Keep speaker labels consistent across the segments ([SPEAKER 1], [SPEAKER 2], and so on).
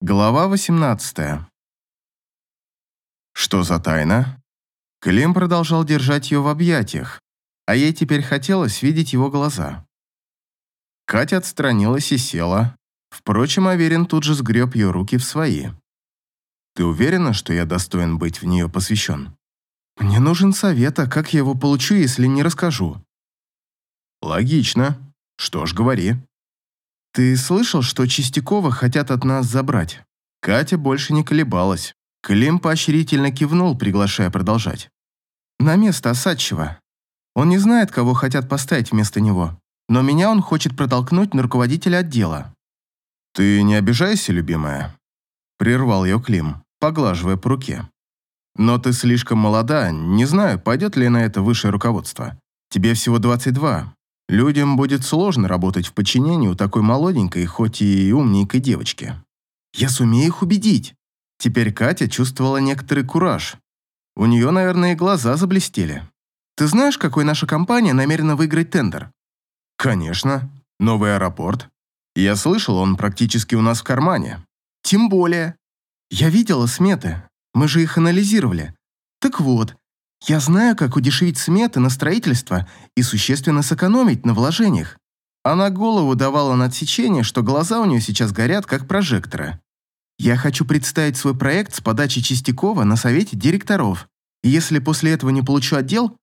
[SPEAKER 1] Глава 18. Что за тайна? Клим продолжал держать ее в объятиях, а ей теперь хотелось видеть его глаза. Катя отстранилась и села. Впрочем, Аверин тут же сгреб ее руки в свои. «Ты уверена, что я достоин быть в нее посвящен?» «Мне нужен совет, а как я его получу, если не расскажу?» «Логично. Что ж, говори». «Ты слышал, что Чистякова хотят от нас забрать?» Катя больше не колебалась. Клим поощрительно кивнул, приглашая продолжать. «На место Осадчего. Он не знает, кого хотят поставить вместо него, но меня он хочет протолкнуть на руководителя отдела». «Ты не обижайся, любимая?» Прервал ее Клим, поглаживая по руке. «Но ты слишком молода, не знаю, пойдет ли на это высшее руководство. Тебе всего 22, Людям будет сложно работать в подчинении у такой молоденькой, хоть и умненькой девочки. Я сумею их убедить. Теперь Катя чувствовала некоторый кураж. У нее, наверное, глаза заблестели. Ты знаешь, какой наша компания намерена выиграть тендер? Конечно. Новый аэропорт. Я слышал, он практически у нас в кармане. Тем более. Я видела сметы. Мы же их анализировали. Так вот, я знаю, как удешевить сметы на строительство и существенно сэкономить на вложениях. Она голову давала на отсечение, что глаза у нее сейчас горят, как прожекторы. Я хочу представить свой проект с подачи Чистякова на совете директоров. И если после этого не получу отдел,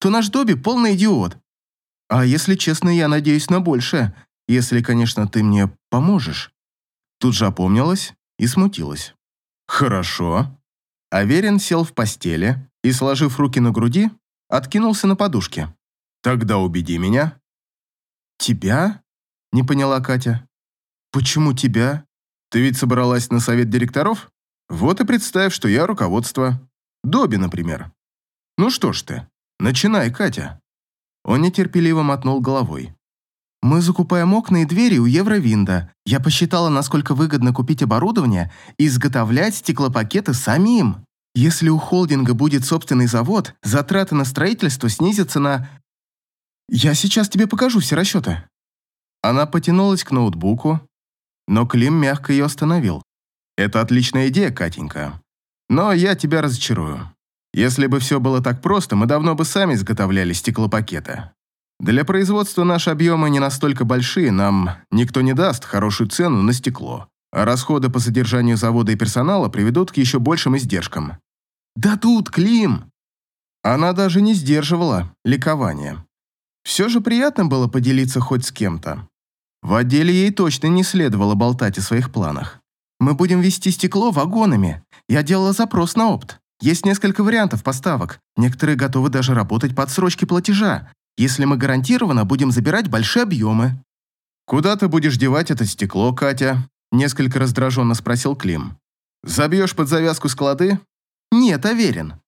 [SPEAKER 1] то наш Добби полный идиот. А если честно, я надеюсь на большее, если, конечно, ты мне поможешь. Тут же опомнилась и смутилась. Хорошо. Аверин сел в постели, и, сложив руки на груди, откинулся на подушке. «Тогда убеди меня». «Тебя?» – не поняла Катя. «Почему тебя? Ты ведь собралась на совет директоров? Вот и представь, что я руководство. Доби, например. Ну что ж ты, начинай, Катя». Он нетерпеливо мотнул головой. «Мы закупаем окна и двери у Евровинда. Я посчитала, насколько выгодно купить оборудование и изготовлять стеклопакеты самим. Если у холдинга будет собственный завод, затраты на строительство снизятся на... Я сейчас тебе покажу все расчеты». Она потянулась к ноутбуку, но Клим мягко ее остановил. «Это отличная идея, Катенька. Но я тебя разочарую. Если бы все было так просто, мы давно бы сами изготовляли стеклопакеты. Для производства наши объемы не настолько большие, нам никто не даст хорошую цену на стекло расходы по содержанию завода и персонала приведут к еще большим издержкам. «Да тут, Клим!» Она даже не сдерживала ликования. Все же приятно было поделиться хоть с кем-то. В отделе ей точно не следовало болтать о своих планах. «Мы будем вести стекло вагонами. Я делала запрос на опт. Есть несколько вариантов поставок. Некоторые готовы даже работать под срочки платежа, если мы гарантированно будем забирать большие объемы». «Куда ты будешь девать это стекло, Катя?» Несколько раздраженно спросил Клим. «Забьешь под завязку склады?» «Нет, уверен.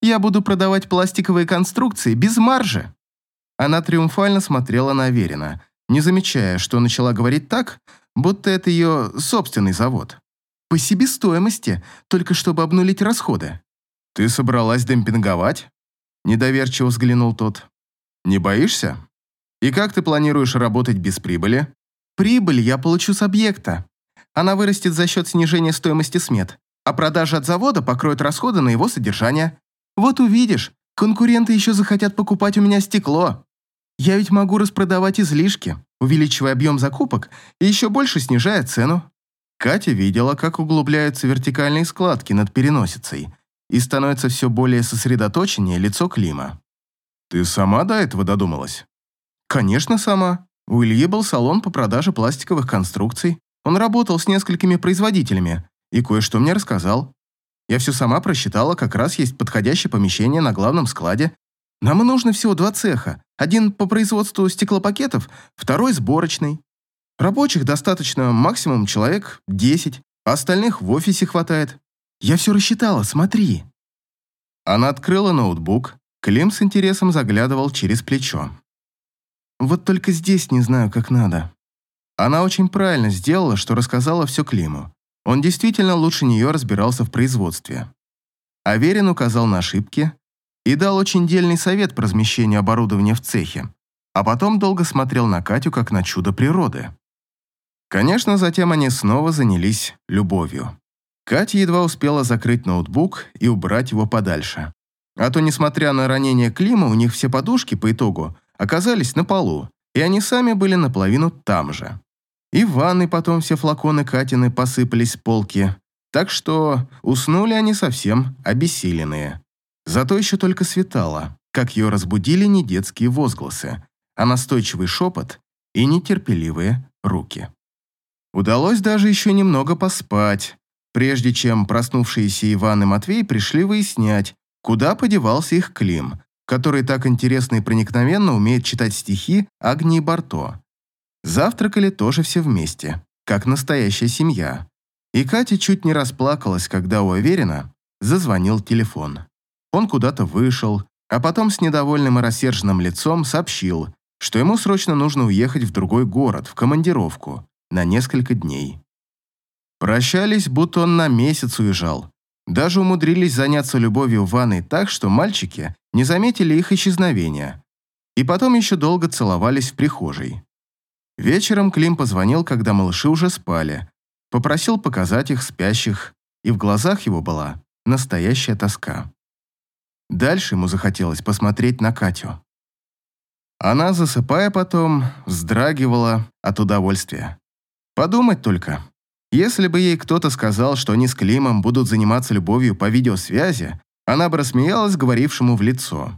[SPEAKER 1] Я буду продавать пластиковые конструкции без маржи». Она триумфально смотрела на Аверина, не замечая, что начала говорить так, будто это ее собственный завод. «По себестоимости, только чтобы обнулить расходы». «Ты собралась демпинговать?» Недоверчиво взглянул тот. «Не боишься? И как ты планируешь работать без прибыли?» «Прибыль я получу с объекта. Она вырастет за счет снижения стоимости смет, а продажа от завода покроет расходы на его содержание. Вот увидишь, конкуренты еще захотят покупать у меня стекло. Я ведь могу распродавать излишки, увеличивая объем закупок и еще больше снижая цену. Катя видела, как углубляются вертикальные складки над переносицей и становится все более сосредоточеннее лицо Клима. «Ты сама до этого додумалась?» «Конечно, сама. У Ильи был салон по продаже пластиковых конструкций. Он работал с несколькими производителями и кое-что мне рассказал. Я все сама просчитала, как раз есть подходящее помещение на главном складе. Нам и нужно всего два цеха. Один по производству стеклопакетов, второй сборочный. Рабочих достаточно максимум человек 10, а остальных в офисе хватает. Я все рассчитала, смотри. Она открыла ноутбук. Клим с интересом заглядывал через плечо. Вот только здесь не знаю, как надо. Она очень правильно сделала, что рассказала все Климу. Он действительно лучше нее разбирался в производстве. Аверин указал на ошибки и дал очень дельный совет по размещению оборудования в цехе, а потом долго смотрел на Катю как на чудо природы. Конечно, затем они снова занялись любовью. Катя едва успела закрыть ноутбук и убрать его подальше. А то, несмотря на ранение Клима, у них все подушки по итогу оказались на полу, и они сами были наполовину там же. И в ванной потом все флаконы Катины посыпались с полки, так что уснули они совсем обессиленные. Зато еще только светало, как ее разбудили не детские возгласы, а настойчивый шепот и нетерпеливые руки. Удалось даже еще немного поспать, прежде чем проснувшиеся Иван и Матвей пришли выяснять, куда подевался их Клим, который так интересно и проникновенно умеет читать стихи Агнии Барто. Завтракали тоже все вместе, как настоящая семья. И Катя чуть не расплакалась, когда у Аверина зазвонил телефон. Он куда-то вышел, а потом с недовольным и рассерженным лицом сообщил, что ему срочно нужно уехать в другой город, в командировку, на несколько дней. Прощались, будто он на месяц уезжал. Даже умудрились заняться любовью в ванной так, что мальчики не заметили их исчезновения. И потом еще долго целовались в прихожей. Вечером Клим позвонил, когда малыши уже спали, попросил показать их спящих, и в глазах его была настоящая тоска. Дальше ему захотелось посмотреть на Катю. Она, засыпая потом, вздрагивала от удовольствия. Подумать только, если бы ей кто-то сказал, что они с Климом будут заниматься любовью по видеосвязи, она бы рассмеялась говорившему в лицо.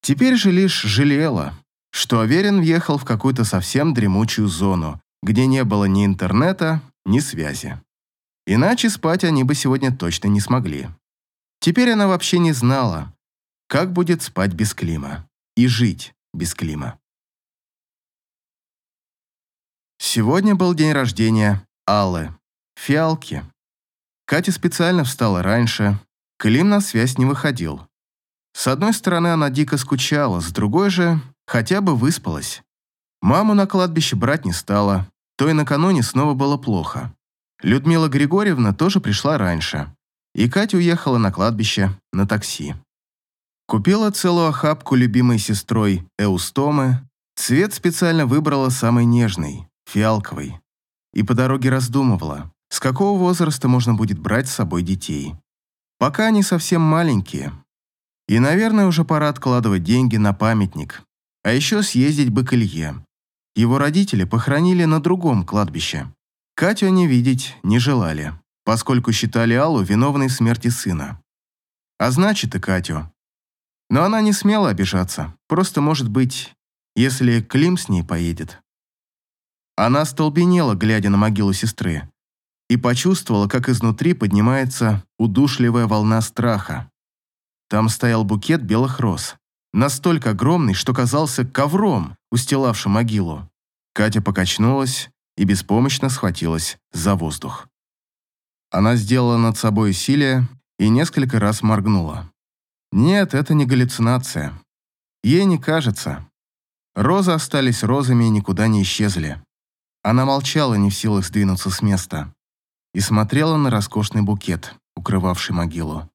[SPEAKER 1] Теперь же лишь жалела, что Аверин въехал в какую-то совсем дремучую зону, где не было ни интернета, ни связи. Иначе спать они бы сегодня точно не смогли. Теперь она вообще не знала, как будет спать без Клима и жить без Клима. Сегодня был день рождения Аллы, фиалки. Катя специально встала раньше, Клим на связь не выходил. С одной стороны, она дико скучала, с другой же хотя бы выспалась. Маму на кладбище брать не стала, то и накануне снова было плохо. Людмила Григорьевна тоже пришла раньше, и Катя уехала на кладбище на такси. Купила целую охапку любимой сестрой Эустомы, цвет специально выбрала самый нежный, фиалковый, и по дороге раздумывала, с какого возраста можно будет брать с собой детей. Пока они совсем маленькие. И, наверное, уже пора откладывать деньги на памятник, а еще съездить бы к Илье. Его родители похоронили на другом кладбище. Катю они видеть не желали, поскольку считали Аллу виновной в смерти сына. А значит и Катю. Но она не смела обижаться, просто, может быть, если Клим с ней поедет. Она столбенела, глядя на могилу сестры, и почувствовала, как изнутри поднимается удушливая волна страха. Там стоял букет белых роз, настолько огромный, что казался ковром, устилавшим могилу. Катя покачнулась и беспомощно схватилась за воздух. Она сделала над собой усилие и несколько раз моргнула. Нет, это не галлюцинация. Ей не кажется. Розы остались розами и никуда не исчезли. Она молчала, не в силах сдвинуться с места, и смотрела на роскошный букет, укрывавший могилу.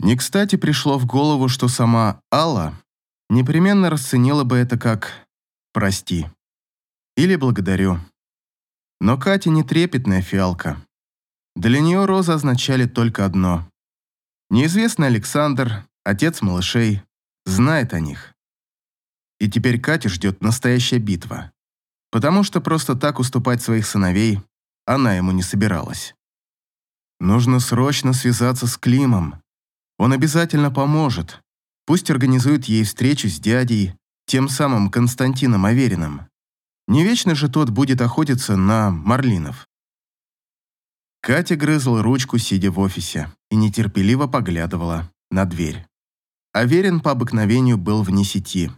[SPEAKER 1] Не кстати пришло в голову, что сама Алла непременно расценила бы это как «прости» или «благодарю». Но Катя не трепетная фиалка. Для нее розы означали только одно. Неизвестный Александр, отец малышей, знает о них. И теперь Катю ждет настоящая битва потому что просто так уступать своих сыновей она ему не собиралась. Нужно срочно связаться с Климом. Он обязательно поможет. Пусть организует ей встречу с дядей, тем самым Константином Авериным. Не вечно же тот будет охотиться на марлинов. Катя грызла ручку, сидя в офисе, и нетерпеливо поглядывала на дверь. Аверин по обыкновению был вне сети,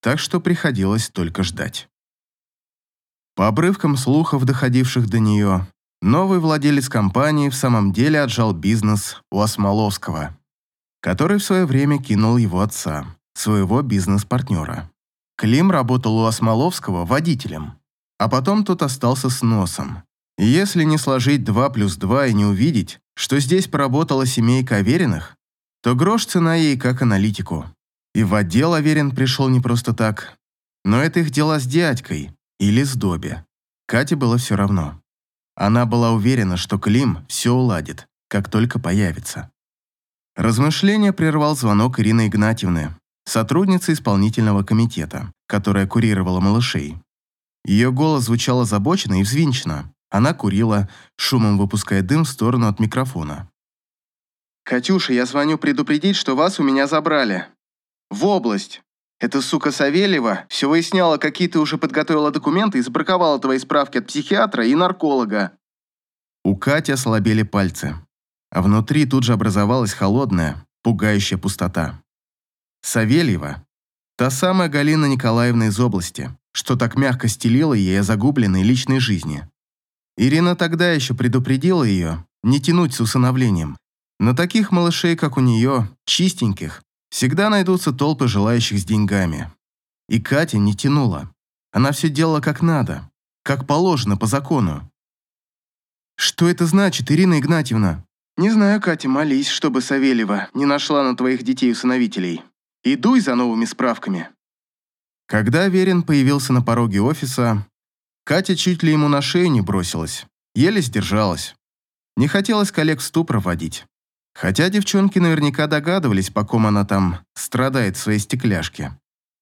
[SPEAKER 1] так что приходилось только ждать. По обрывкам слухов, доходивших до нее, новый владелец компании в самом деле отжал бизнес у Осмоловского, который в свое время кинул его отца, своего бизнес-партнера. Клим работал у Осмоловского водителем, а потом тот остался с носом. Если не сложить 2 плюс 2 и не увидеть, что здесь поработала семейка Авериных, то грош цена ей как аналитику. И в отдел Аверин пришел не просто так, но это их дела с дядькой, или с Добби. Кате было все равно. Она была уверена, что Клим все уладит, как только появится. Размышление прервал звонок Ирины Игнатьевны, сотрудницы исполнительного комитета, которая курировала малышей. Ее голос звучал озабоченно и взвинченно. Она курила, шумом выпуская дым в сторону от микрофона. «Катюша, я звоню предупредить, что вас у меня забрали. В область. Эта сука Савельева все выясняла, какие ты уже подготовила документы и забраковала твои справки от психиатра и нарколога». У Кати ослабели пальцы, а внутри тут же образовалась холодная, пугающая пустота. Савельева – та самая Галина Николаевна из области, что так мягко стелила ей о загубленной личной жизни. Ирина тогда еще предупредила ее не тянуть с усыновлением. На таких малышей, как у нее, чистеньких, Всегда найдутся толпы желающих с деньгами. И Катя не тянула. Она все делала как надо, как положено по закону. «Что это значит, Ирина Игнатьевна?» «Не знаю, Катя, молись, чтобы Савельева не нашла на твоих детей-усыновителей. И за новыми справками». Когда Верин появился на пороге офиса, Катя чуть ли ему на шею не бросилась, еле сдержалась. Не хотелось коллег в ступор водить. Хотя девчонки наверняка догадывались, по ком она там страдает в своей стекляшке.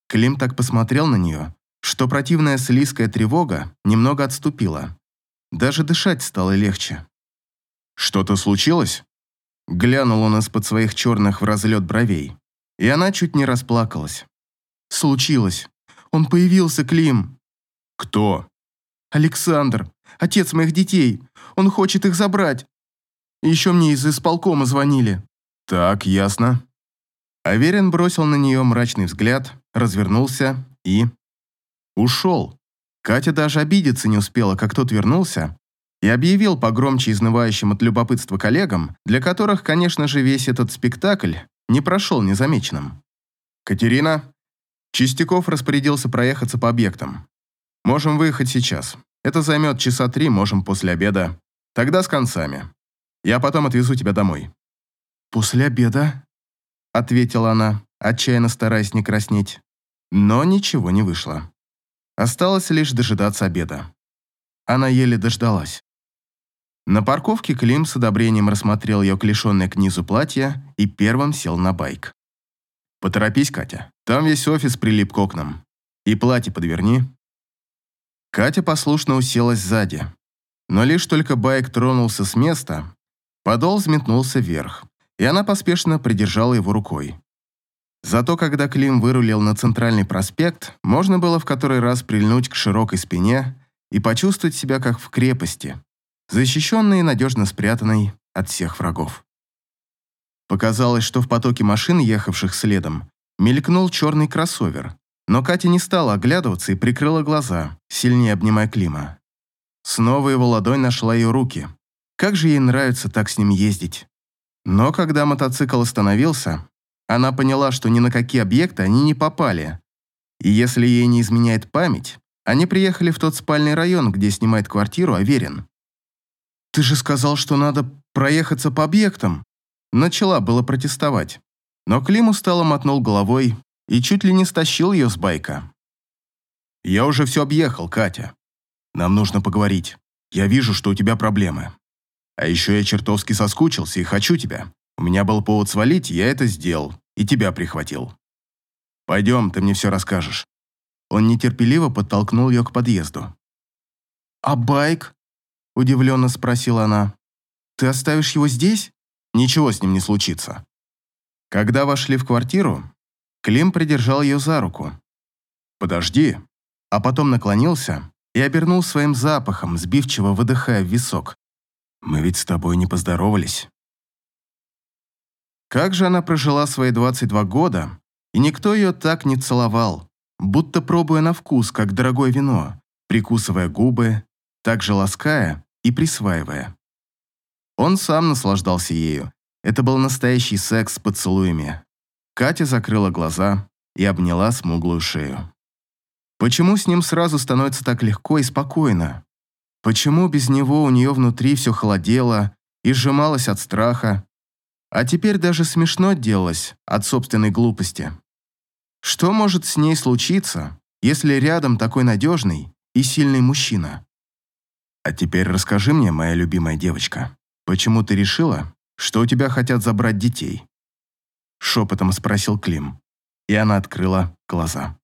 [SPEAKER 1] Клим так посмотрел на нее, что противная слизкая тревога немного отступила. Даже дышать стало легче. «Что-то случилось?» Глянул он из-под своих черных в разлет бровей, и она чуть не расплакалась. «Случилось. Он появился, Клим». «Кто?» «Александр, отец моих детей. Он хочет их забрать. Еще мне из исполкома звонили». «Так, ясно». Аверин бросил на нее мрачный взгляд, развернулся и... Ушел. Катя даже обидеться не успела, как тот вернулся, и объявил погромче изнывающим от любопытства коллегам, для которых, конечно же, весь этот спектакль не прошел незамеченным. «Катерина?» Чистяков распорядился проехаться по объектам. «Можем выехать сейчас. Это займет часа три, можем после обеда. Тогда с концами. Я потом отвезу тебя домой». «После обеда?» – ответила она, отчаянно стараясь не краснеть. Но ничего не вышло. Осталось лишь дожидаться обеда. Она еле дождалась. На парковке Клим с одобрением рассмотрел ее клешенное к низу платье и первым сел на байк. «Поторопись, Катя. Там весь офис прилип к окнам. И платье подверни». Катя послушно уселась сзади. Но лишь только байк тронулся с места, Подол взметнулся вверх, и она поспешно придержала его рукой. Зато когда Клим вырулил на центральный проспект, можно было в который раз прильнуть к широкой спине и почувствовать себя как в крепости, защищенной и надежно спрятанной от всех врагов. Показалось, что в потоке машин, ехавших следом, мелькнул черный кроссовер, но Катя не стала оглядываться и прикрыла глаза, сильнее обнимая Клима. Снова его ладонь нашла ее руки, как же ей нравится так с ним ездить. Но когда мотоцикл остановился, она поняла, что ни на какие объекты они не попали. И если ей не изменяет память, они приехали в тот спальный район, где снимает квартиру Аверин. «Ты же сказал, что надо проехаться по объектам!» Начала было протестовать. Но Клим устало мотнул головой и чуть ли не стащил ее с байка. «Я уже все объехал, Катя. Нам нужно поговорить. Я вижу, что у тебя проблемы. А еще я чертовски соскучился и хочу тебя. У меня был повод свалить, я это сделал. И тебя прихватил. Пойдем, ты мне все расскажешь». Он нетерпеливо подтолкнул ее к подъезду. «А байк?» – удивленно спросила она. «Ты оставишь его здесь?» «Ничего с ним не случится». Когда вошли в квартиру, Клим придержал ее за руку. «Подожди», а потом наклонился и обернул своим запахом, сбивчиво выдыхая в висок. Мы ведь с тобой не поздоровались. Как же она прожила свои 22 года, и никто ее так не целовал, будто пробуя на вкус, как дорогое вино, прикусывая губы, так же лаская и присваивая. Он сам наслаждался ею. Это был настоящий секс с поцелуями. Катя закрыла глаза и обняла смуглую шею. Почему с ним сразу становится так легко и спокойно? Почему без него у нее внутри все холодело и сжималось от страха, а теперь даже смешно делалось от собственной глупости? Что может с ней случиться, если рядом такой надежный и сильный мужчина? «А теперь расскажи мне, моя любимая девочка, почему ты решила, что у тебя хотят забрать детей?» Шепотом спросил Клим, и она открыла глаза.